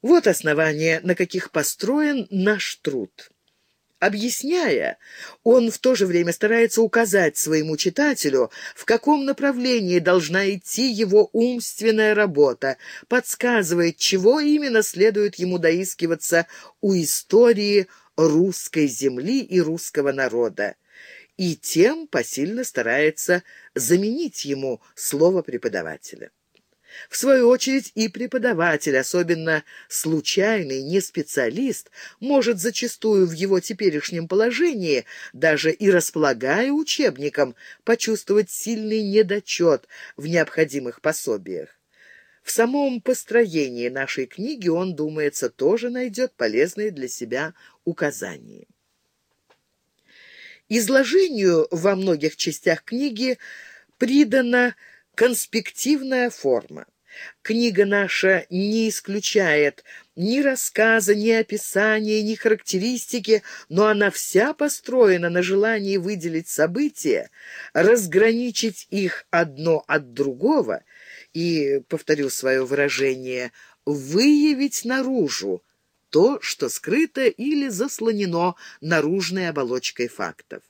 Вот основания, на каких построен наш труд. Объясняя, он в то же время старается указать своему читателю, в каком направлении должна идти его умственная работа, подсказывает, чего именно следует ему доискиваться у истории русской земли и русского народа, и тем посильно старается заменить ему слово преподавателя. В свою очередь и преподаватель, особенно случайный, не специалист, может зачастую в его теперешнем положении, даже и располагая учебником, почувствовать сильный недочет в необходимых пособиях. В самом построении нашей книги он, думается, тоже найдет полезные для себя указания. Изложению во многих частях книги придано конспективная форма. Книга наша не исключает ни рассказа, ни описания, ни характеристики, но она вся построена на желании выделить события, разграничить их одно от другого и, повторю свое выражение, выявить наружу то, что скрыто или заслонено наружной оболочкой фактов.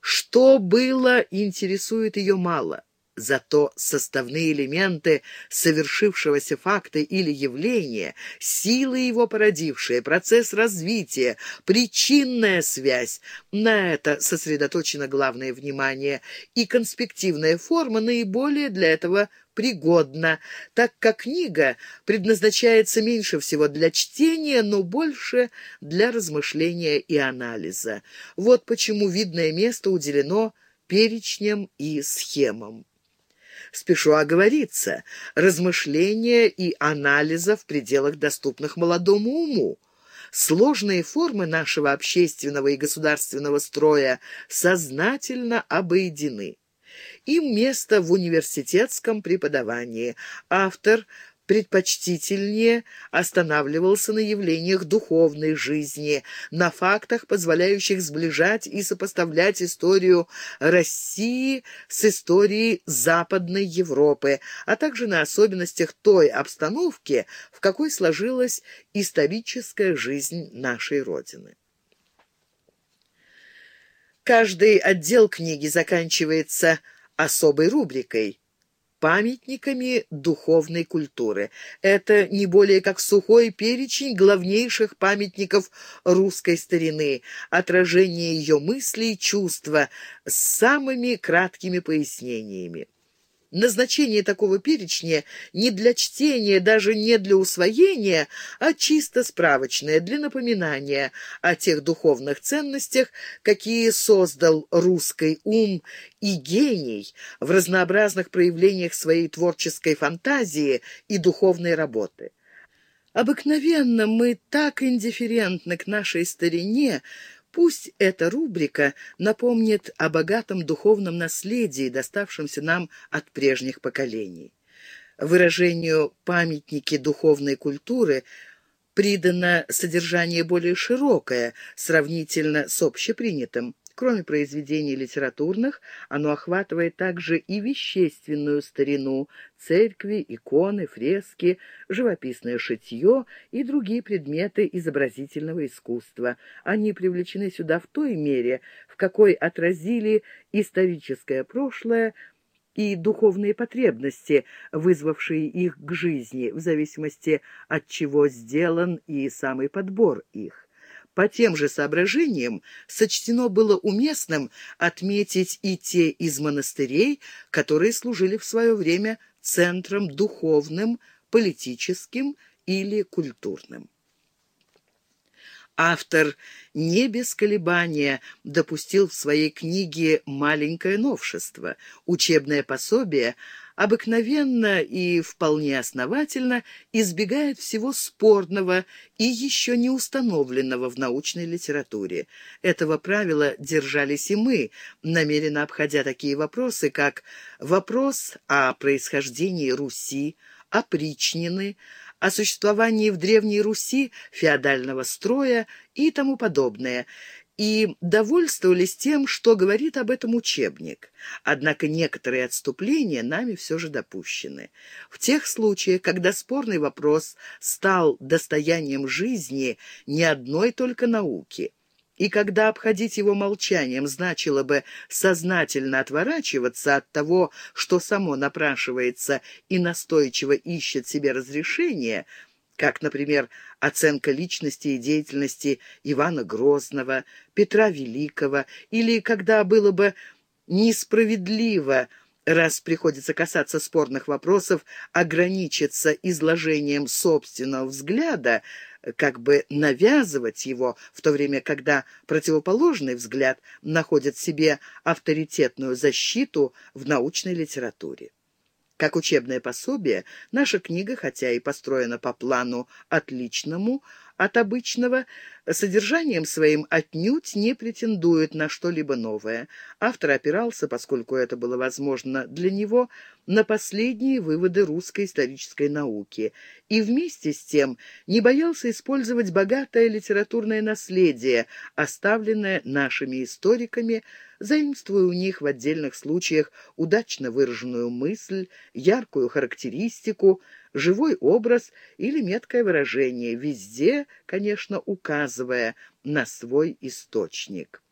Что было, интересует ее мало – Зато составные элементы совершившегося факта или явления, силы его породившие, процесс развития, причинная связь — на это сосредоточено главное внимание, и конспективная форма наиболее для этого пригодна, так как книга предназначается меньше всего для чтения, но больше для размышления и анализа. Вот почему видное место уделено перечням и схемам спешу оговориться, размышления и анализа в пределах доступных молодому уму. Сложные формы нашего общественного и государственного строя сознательно обойдены. Им место в университетском преподавании. Автор – предпочтительнее останавливался на явлениях духовной жизни, на фактах, позволяющих сближать и сопоставлять историю России с историей Западной Европы, а также на особенностях той обстановки, в какой сложилась историческая жизнь нашей Родины. Каждый отдел книги заканчивается особой рубрикой памятниками духовной культуры. Это не более как сухой перечень главнейших памятников русской старины, отражение ее мыслей чувства с самыми краткими пояснениями. Назначение такого перечня не для чтения, даже не для усвоения, а чисто справочное, для напоминания о тех духовных ценностях, какие создал русский ум и гений в разнообразных проявлениях своей творческой фантазии и духовной работы. Обыкновенно мы так индифферентны к нашей старине, Пусть эта рубрика напомнит о богатом духовном наследии, доставшемся нам от прежних поколений. Выражению «памятники духовной культуры» придано содержание более широкое, сравнительно с общепринятым. Кроме произведений литературных, оно охватывает также и вещественную старину, церкви, иконы, фрески, живописное шитье и другие предметы изобразительного искусства. Они привлечены сюда в той мере, в какой отразили историческое прошлое и духовные потребности, вызвавшие их к жизни, в зависимости от чего сделан и самый подбор их. По тем же соображениям сочтено было уместным отметить и те из монастырей, которые служили в свое время центром духовным, политическим или культурным. Автор не без колебания допустил в своей книге маленькое новшество. Учебное пособие обыкновенно и вполне основательно избегает всего спорного и еще не установленного в научной литературе. Этого правила держались и мы, намеренно обходя такие вопросы, как вопрос о происхождении Руси, опричнины, о существовании в Древней Руси феодального строя и тому подобное, и довольствовались тем, что говорит об этом учебник. Однако некоторые отступления нами все же допущены. В тех случаях, когда спорный вопрос стал достоянием жизни не одной только науки, и когда обходить его молчанием значило бы сознательно отворачиваться от того, что само напрашивается и настойчиво ищет себе разрешение – как, например, оценка личности и деятельности Ивана Грозного, Петра Великого, или когда было бы несправедливо, раз приходится касаться спорных вопросов, ограничиться изложением собственного взгляда, как бы навязывать его, в то время, когда противоположный взгляд находит себе авторитетную защиту в научной литературе. Как учебное пособие, наша книга, хотя и построена по плану отличному от обычного, содержанием своим отнюдь не претендует на что-либо новое. Автор опирался, поскольку это было возможно для него, на последние выводы русской исторической науки и вместе с тем не боялся использовать богатое литературное наследие, оставленное нашими историками, заимствуя у них в отдельных случаях удачно выраженную мысль, яркую характеристику, живой образ или меткое выражение, везде, конечно, указывая на свой источник.